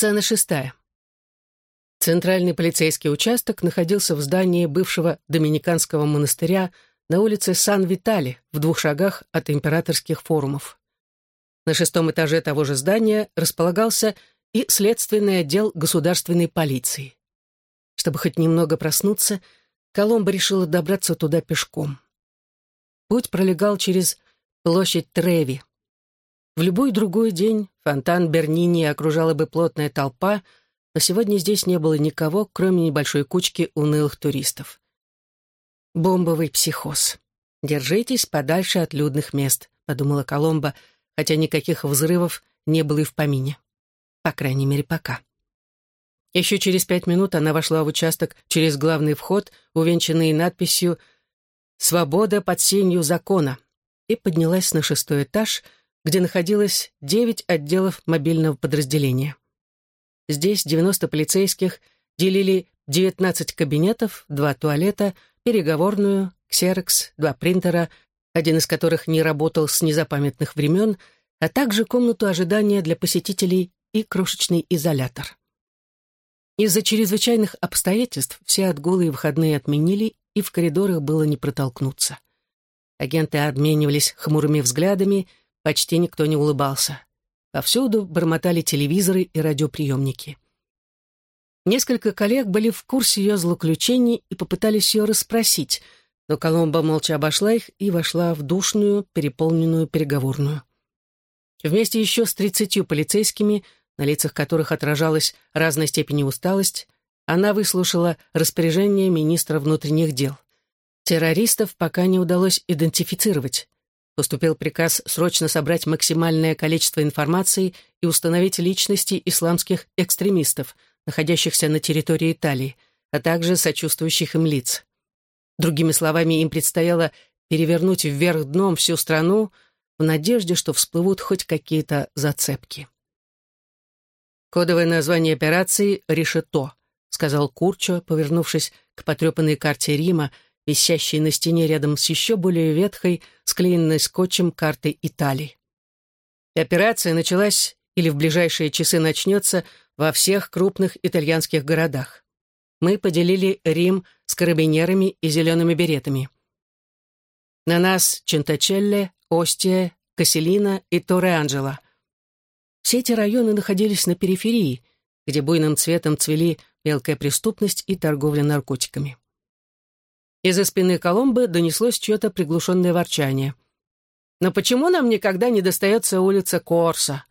Сцена шестая. Центральный полицейский участок находился в здании бывшего доминиканского монастыря на улице Сан-Витали, в двух шагах от императорских форумов. На шестом этаже того же здания располагался и следственный отдел государственной полиции. Чтобы хоть немного проснуться, Коломбо решила добраться туда пешком. Путь пролегал через площадь Треви. В любой другой день фонтан Бернини окружала бы плотная толпа, но сегодня здесь не было никого, кроме небольшой кучки унылых туристов. «Бомбовый психоз. Держитесь подальше от людных мест», — подумала Коломба, хотя никаких взрывов не было и в помине. По крайней мере, пока. Еще через пять минут она вошла в участок через главный вход, увенчанный надписью «Свобода под сенью закона», и поднялась на шестой этаж, где находилось девять отделов мобильного подразделения. Здесь 90 полицейских делили 19 кабинетов, два туалета, переговорную, ксерокс, два принтера, один из которых не работал с незапамятных времен, а также комнату ожидания для посетителей и крошечный изолятор. Из-за чрезвычайных обстоятельств все отгулы и выходные отменили, и в коридорах было не протолкнуться. Агенты обменивались хмурыми взглядами, почти никто не улыбался. Повсюду бормотали телевизоры и радиоприемники. Несколько коллег были в курсе ее злоключений и попытались ее расспросить, но Коломба молча обошла их и вошла в душную, переполненную переговорную. Вместе еще с тридцатью полицейскими, на лицах которых отражалась разной степени усталость, она выслушала распоряжение министра внутренних дел. Террористов пока не удалось идентифицировать. Поступил приказ срочно собрать максимальное количество информации и установить личности исламских экстремистов, находящихся на территории Италии, а также сочувствующих им лиц. Другими словами, им предстояло перевернуть вверх дном всю страну в надежде, что всплывут хоть какие-то зацепки. «Кодовое название операции — «Решето», — сказал Курчо, повернувшись к потрепанной карте Рима, висящей на стене рядом с еще более ветхой, склеенной скотчем картой Италии. И операция началась или в ближайшие часы начнется во всех крупных итальянских городах. Мы поделили Рим с карабинерами и зелеными беретами. На нас Чентачелле, Остия, Касселина и Торре-Анджело. Все эти районы находились на периферии, где буйным цветом цвели мелкая преступность и торговля наркотиками. Из-за спины Коломбы донеслось чье-то приглушенное ворчание. «Но почему нам никогда не достается улица Корса?»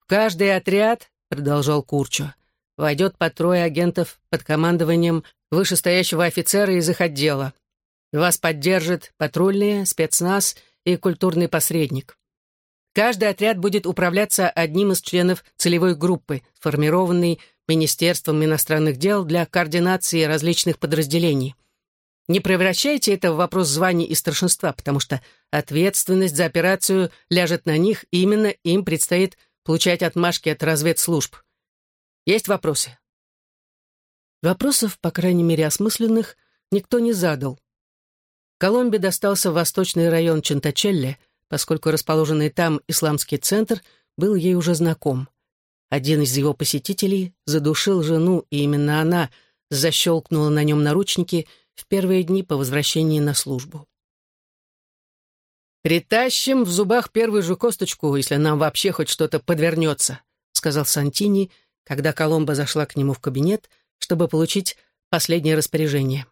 «В каждый отряд», — продолжал Курчо, «войдет по трое агентов под командованием вышестоящего офицера из их отдела. Вас поддержат патрульные, спецназ и культурный посредник. Каждый отряд будет управляться одним из членов целевой группы, сформированной Министерством иностранных дел для координации различных подразделений. Не превращайте это в вопрос званий и старшинства, потому что ответственность за операцию ляжет на них, и именно им предстоит получать отмашки от разведслужб. Есть вопросы? Вопросов, по крайней мере осмысленных, никто не задал. Коломбе достался восточный район Чентачелле, поскольку расположенный там исламский центр был ей уже знаком. Один из его посетителей задушил жену, и именно она защелкнула на нем наручники — в первые дни по возвращении на службу. «Притащим в зубах первую же косточку, если нам вообще хоть что-то подвернется», сказал Сантини, когда Коломба зашла к нему в кабинет, чтобы получить последнее распоряжение.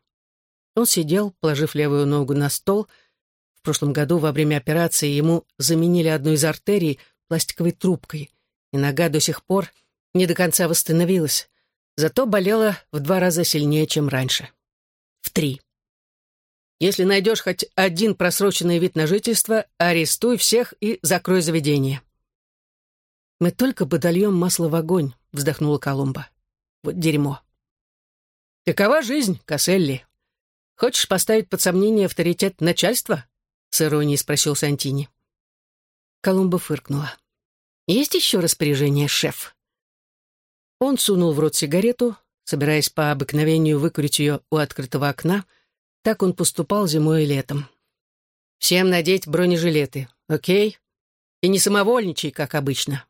Он сидел, положив левую ногу на стол. В прошлом году во время операции ему заменили одну из артерий пластиковой трубкой, и нога до сих пор не до конца восстановилась, зато болела в два раза сильнее, чем раньше три. Если найдешь хоть один просроченный вид на жительство, арестуй всех и закрой заведение. «Мы только подольем масло в огонь», — вздохнула Колумба. «Вот дерьмо». «Такова жизнь, Касселли. Хочешь поставить под сомнение авторитет начальства?» — с иронией спросил Сантини. Колумба фыркнула. «Есть еще распоряжение, шеф?» Он сунул в рот сигарету, собираясь по обыкновению выкурить ее у открытого окна. Так он поступал зимой и летом. «Всем надеть бронежилеты, окей? И не самовольничай, как обычно».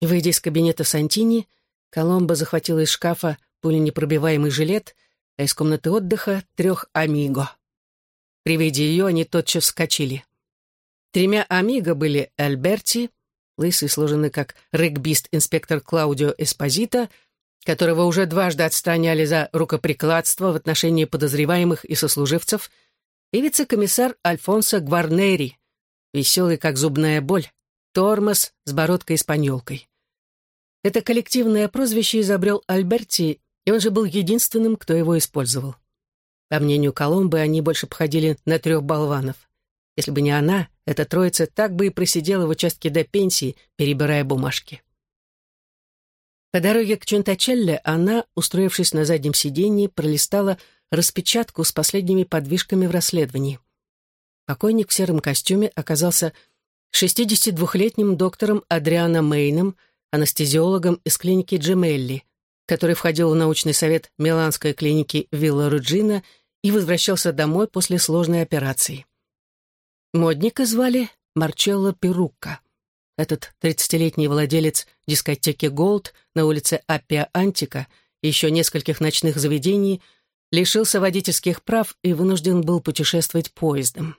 Выйдя из кабинета Сантини, Коломбо захватила из шкафа пуленепробиваемый жилет, а из комнаты отдыха — трех амиго. При виде ее они тотчас вскочили. Тремя амиго были Альберти, лысый, сложенный как регбист-инспектор Клаудио Эспозито, которого уже дважды отстраняли за рукоприкладство в отношении подозреваемых и сослуживцев, и вице-комиссар Альфонсо Гварнери, веселый как зубная боль, тормоз с бородкой-испаньолкой. Это коллективное прозвище изобрел Альберти, и он же был единственным, кто его использовал. По мнению Коломбы, они больше походили на трех болванов. Если бы не она, эта троица так бы и просидела в участке до пенсии, перебирая бумажки. По дороге к Чентачелле она, устроившись на заднем сиденье, пролистала распечатку с последними подвижками в расследовании. Покойник в сером костюме оказался 62-летним доктором Адриано Мейном, анестезиологом из клиники Джемелли, который входил в научный совет Миланской клиники Вилла Руджина и возвращался домой после сложной операции. Модника звали Марчелло Перукка. Этот 30-летний владелец дискотеки «Голд» на улице Аппиа Антика и еще нескольких ночных заведений лишился водительских прав и вынужден был путешествовать поездом.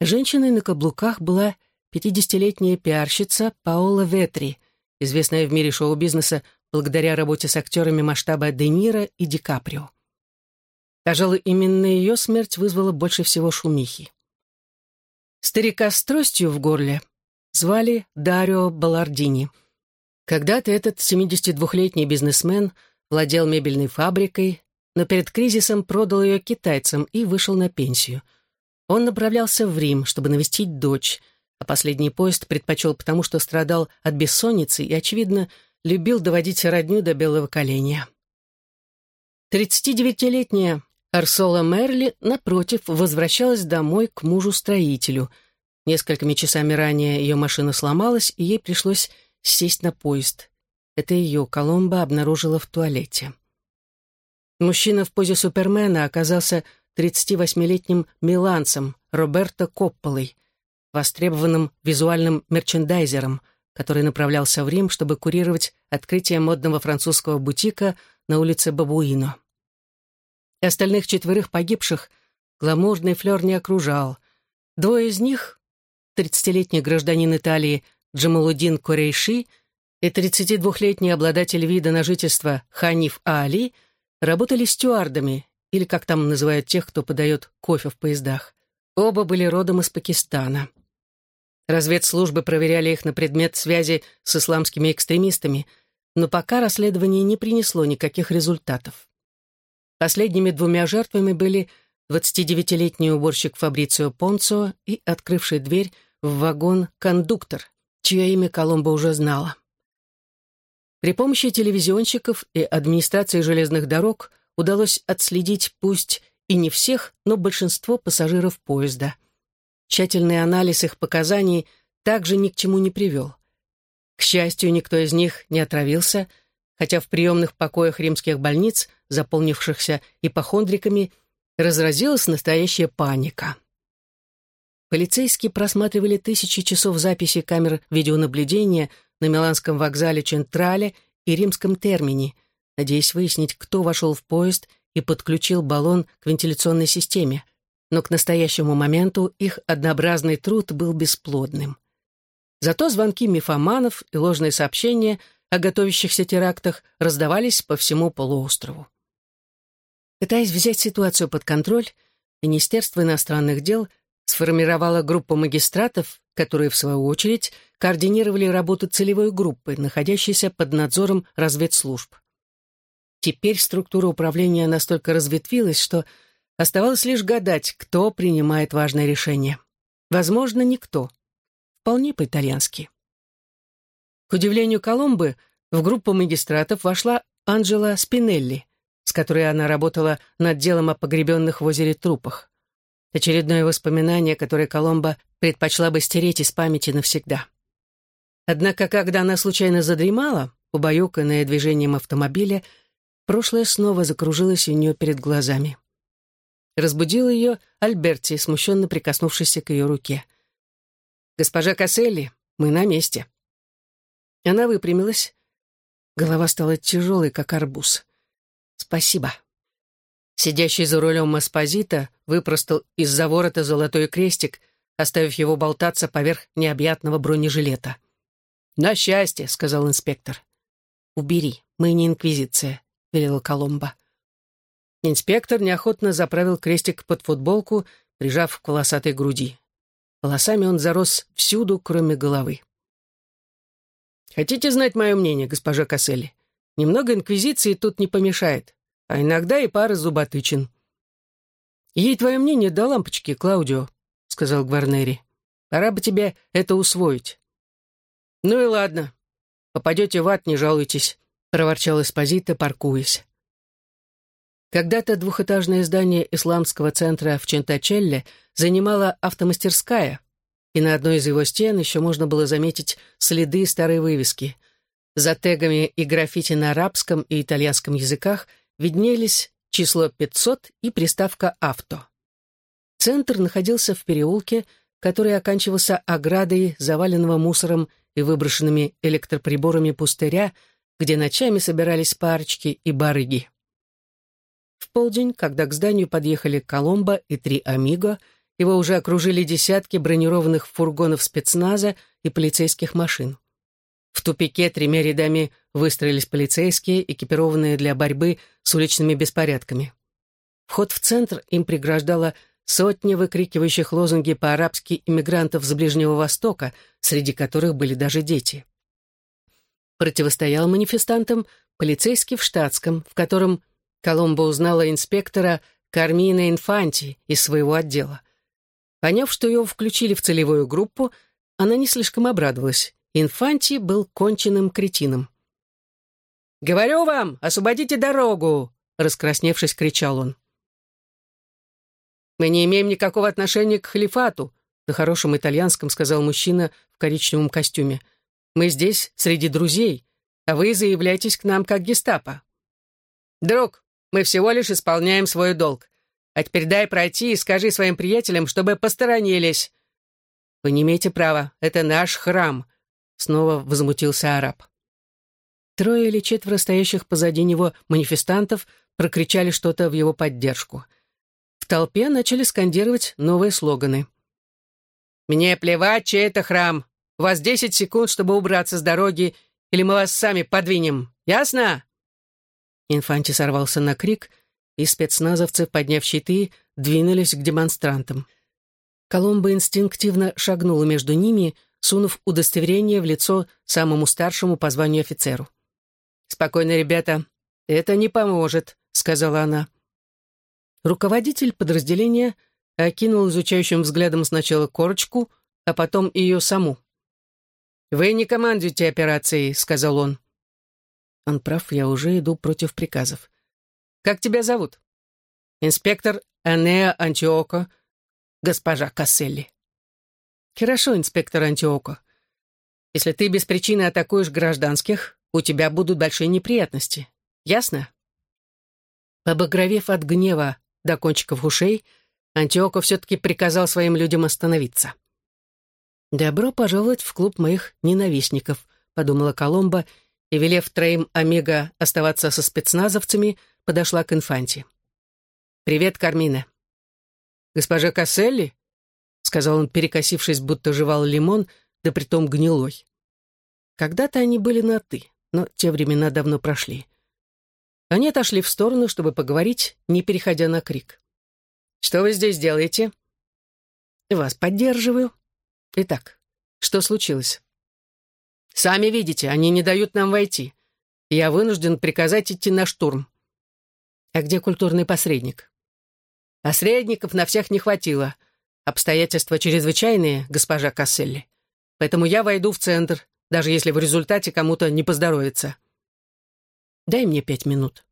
Женщиной на каблуках была 50-летняя пиарщица Паола Ветри, известная в мире шоу-бизнеса благодаря работе с актерами масштаба Де Ниро и Ди Каприо. Пожалуй, именно ее смерть вызвала больше всего шумихи. Старика с тростью в горле звали Дарио Балардини. Когда-то этот 72-летний бизнесмен владел мебельной фабрикой, но перед кризисом продал ее китайцам и вышел на пенсию. Он направлялся в Рим, чтобы навестить дочь, а последний поезд предпочел потому, что страдал от бессонницы и, очевидно, любил доводить родню до белого коленя. 39-летняя Арсола Мерли, напротив, возвращалась домой к мужу-строителю. Несколькими часами ранее ее машина сломалась, и ей пришлось сесть на поезд. Это ее Коломба обнаружила в туалете. Мужчина в позе Супермена оказался 38-летним миланцем Роберто Копполой, востребованным визуальным мерчендайзером, который направлялся в Рим, чтобы курировать открытие модного французского бутика на улице Бабуино и остальных четверых погибших гламурный флер не окружал. Двое из них, 30-летний гражданин Италии Джамалудин Корейши и 32-летний обладатель вида на жительство Ханиф Али, работали стюардами, или как там называют тех, кто подает кофе в поездах. Оба были родом из Пакистана. Разведслужбы проверяли их на предмет связи с исламскими экстремистами, но пока расследование не принесло никаких результатов. Последними двумя жертвами были 29-летний уборщик Фабрицио Понцо и открывший дверь в вагон кондуктор, чье имя Коломбо уже знала. При помощи телевизионщиков и администрации железных дорог удалось отследить пусть и не всех, но большинство пассажиров поезда. Тщательный анализ их показаний также ни к чему не привел. К счастью, никто из них не отравился, хотя в приемных покоях римских больниц – заполнившихся ипохондриками, разразилась настоящая паника. Полицейские просматривали тысячи часов записи камер видеонаблюдения на Миланском вокзале Централе и Римском термине, надеясь выяснить, кто вошел в поезд и подключил баллон к вентиляционной системе. Но к настоящему моменту их однообразный труд был бесплодным. Зато звонки мифоманов и ложные сообщения о готовящихся терактах раздавались по всему полуострову. Пытаясь взять ситуацию под контроль, Министерство иностранных дел сформировало группу магистратов, которые, в свою очередь, координировали работу целевой группы, находящейся под надзором разведслужб. Теперь структура управления настолько разветвилась, что оставалось лишь гадать, кто принимает важное решение. Возможно, никто. Вполне по-итальянски. К удивлению Коломбы, в группу магистратов вошла Анджела Спинелли, с которой она работала над делом о погребенных в озере трупах. Очередное воспоминание, которое Коломба предпочла бы стереть из памяти навсегда. Однако, когда она случайно задремала, убаюканная движением автомобиля, прошлое снова закружилось у нее перед глазами. Разбудил ее Альберти, смущенно прикоснувшийся к ее руке. «Госпожа Касселли, мы на месте». Она выпрямилась. Голова стала тяжелой, как арбуз. «Спасибо». Сидящий за рулем Эспозита выпростал из-за ворота золотой крестик, оставив его болтаться поверх необъятного бронежилета. «На счастье», — сказал инспектор. «Убери, мы не инквизиция», — велела Коломба. Инспектор неохотно заправил крестик под футболку, прижав к волосатой груди. Волосами он зарос всюду, кроме головы. «Хотите знать мое мнение, госпожа Касселли? Немного инквизиции тут не помешает, а иногда и пара зуботычин». «Ей твое мнение до лампочки, Клаудио», — сказал Гварнери. «Пора бы тебе это усвоить». «Ну и ладно. Попадете в ад, не жалуйтесь», — проворчал Эспозито, паркуясь. Когда-то двухэтажное здание исламского центра в Чентачелле занимала автомастерская, и на одной из его стен еще можно было заметить следы старой вывески. За тегами и граффити на арабском и итальянском языках виднелись число 500 и приставка «авто». Центр находился в переулке, который оканчивался оградой, заваленного мусором и выброшенными электроприборами пустыря, где ночами собирались парочки и барыги. В полдень, когда к зданию подъехали Коломбо и три «Амиго», его уже окружили десятки бронированных фургонов спецназа и полицейских машин. В тупике тремя рядами выстроились полицейские, экипированные для борьбы с уличными беспорядками. Вход в центр им преграждала сотни выкрикивающих лозунги по-арабски иммигрантов с Ближнего Востока, среди которых были даже дети. Противостоял манифестантам полицейский в штатском, в котором Коломбо узнала инспектора Кармина Инфанти из своего отдела. Поняв, что его включили в целевую группу, она не слишком обрадовалась. Инфанти был конченным кретином. «Говорю вам, освободите дорогу!» — раскрасневшись, кричал он. «Мы не имеем никакого отношения к халифату», — на хорошем итальянском сказал мужчина в коричневом костюме. «Мы здесь, среди друзей, а вы заявляетесь к нам как гестапо». «Друг, мы всего лишь исполняем свой долг. А теперь дай пройти и скажи своим приятелям, чтобы посторонились». «Вы не имеете права. Это наш храм», — снова возмутился араб. Трое или четверо стоящих позади него манифестантов прокричали что-то в его поддержку. В толпе начали скандировать новые слоганы. «Мне плевать, чей это храм. У вас десять секунд, чтобы убраться с дороги, или мы вас сами подвинем. Ясно?» Инфанти сорвался на крик, и спецназовцы, подняв щиты, двинулись к демонстрантам. Коломбо инстинктивно шагнула между ними, сунув удостоверение в лицо самому старшему по званию офицеру. «Спокойно, ребята, это не поможет», — сказала она. Руководитель подразделения окинул изучающим взглядом сначала корочку, а потом ее саму. «Вы не командуете операцией», — сказал он. Он прав, я уже иду против приказов. Как тебя зовут? Инспектор Анеа Антиоко, госпожа Касселли. Хорошо, инспектор Антиоко. Если ты без причины атакуешь гражданских, у тебя будут большие неприятности. Ясно? Побагровев от гнева до кончиков ушей, Антиоко все-таки приказал своим людям остановиться. «Добро пожаловать в клуб моих ненавистников», — подумала Коломба и, велев троим Омега оставаться со спецназовцами, подошла к инфанте. «Привет, Кармина». «Госпожа Касселли?» — сказал он, перекосившись, будто жевал лимон, да притом гнилой. Когда-то они были на «ты», но те времена давно прошли. Они отошли в сторону, чтобы поговорить, не переходя на крик. «Что вы здесь делаете?» «Вас поддерживаю». «Итак, что случилось?» Сами видите, они не дают нам войти. Я вынужден приказать идти на штурм. А где культурный посредник? Посредников на всех не хватило. Обстоятельства чрезвычайные, госпожа Касселли. Поэтому я войду в центр, даже если в результате кому-то не поздоровится. Дай мне пять минут.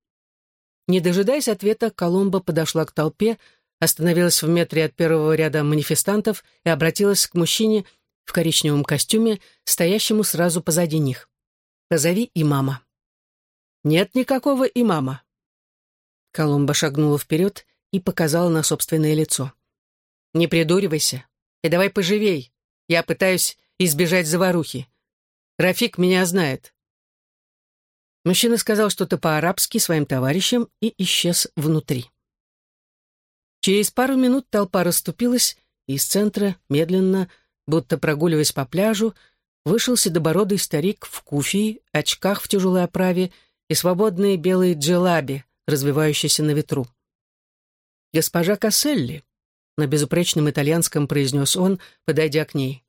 Не дожидаясь ответа, Коломба подошла к толпе, остановилась в метре от первого ряда манифестантов и обратилась к мужчине, в коричневом костюме, стоящему сразу позади них. «Позови имама». «Нет никакого имама». Колумба шагнула вперед и показала на собственное лицо. «Не придуривайся и давай поживей. Я пытаюсь избежать заварухи. Рафик меня знает». Мужчина сказал что-то по-арабски своим товарищам и исчез внутри. Через пару минут толпа расступилась, и из центра, медленно, будто прогуливаясь по пляжу, вышел седобородый старик в куфии, очках в тяжелой оправе и свободные белые джелаби, развивающиеся на ветру. «Госпожа Касселли», — на безупречном итальянском произнес он, подойдя к ней.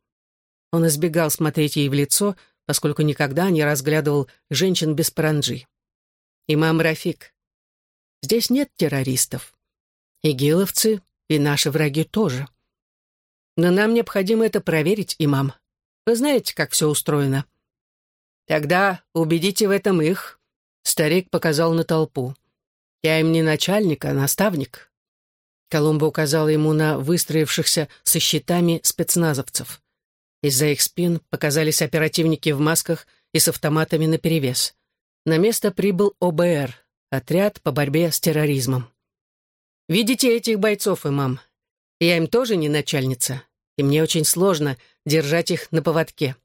Он избегал смотреть ей в лицо, поскольку никогда не разглядывал женщин без паранджи. «Имам Рафик, здесь нет террористов. Игиловцы и наши враги тоже. Но нам необходимо это проверить, имам. Вы знаете, как все устроено. Тогда убедите в этом их. Старик показал на толпу. Я им не начальник, а наставник. Колумба указал ему на выстроившихся со щитами спецназовцев. Из-за их спин показались оперативники в масках и с автоматами наперевес. На место прибыл ОБР, отряд по борьбе с терроризмом. Видите этих бойцов, имам? Я им тоже не начальница, и мне очень сложно держать их на поводке.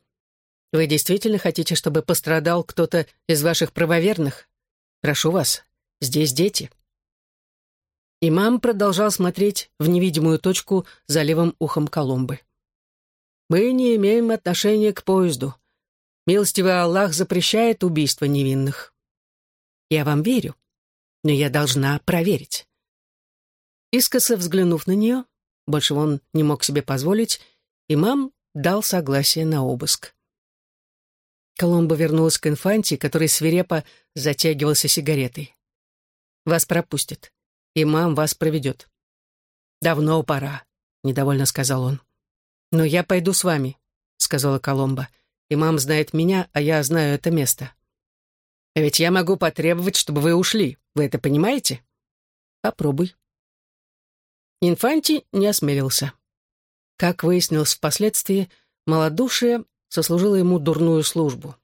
Вы действительно хотите, чтобы пострадал кто-то из ваших правоверных? Прошу вас, здесь дети». Имам продолжал смотреть в невидимую точку за левым ухом Колумбы. «Мы не имеем отношения к поезду. Милостивый Аллах запрещает убийство невинных. Я вам верю, но я должна проверить. Искоса взглянув на нее, больше он не мог себе позволить, имам дал согласие на обыск. Коломбо вернулась к инфанте, который свирепо затягивался сигаретой. «Вас пропустят. Имам вас проведет». «Давно пора», — недовольно сказал он. «Но я пойду с вами», — сказала Коломба. «Имам знает меня, а я знаю это место». «А ведь я могу потребовать, чтобы вы ушли. Вы это понимаете?» «Попробуй», Инфанти не осмелился. Как выяснилось впоследствии, малодушие сослужило ему дурную службу.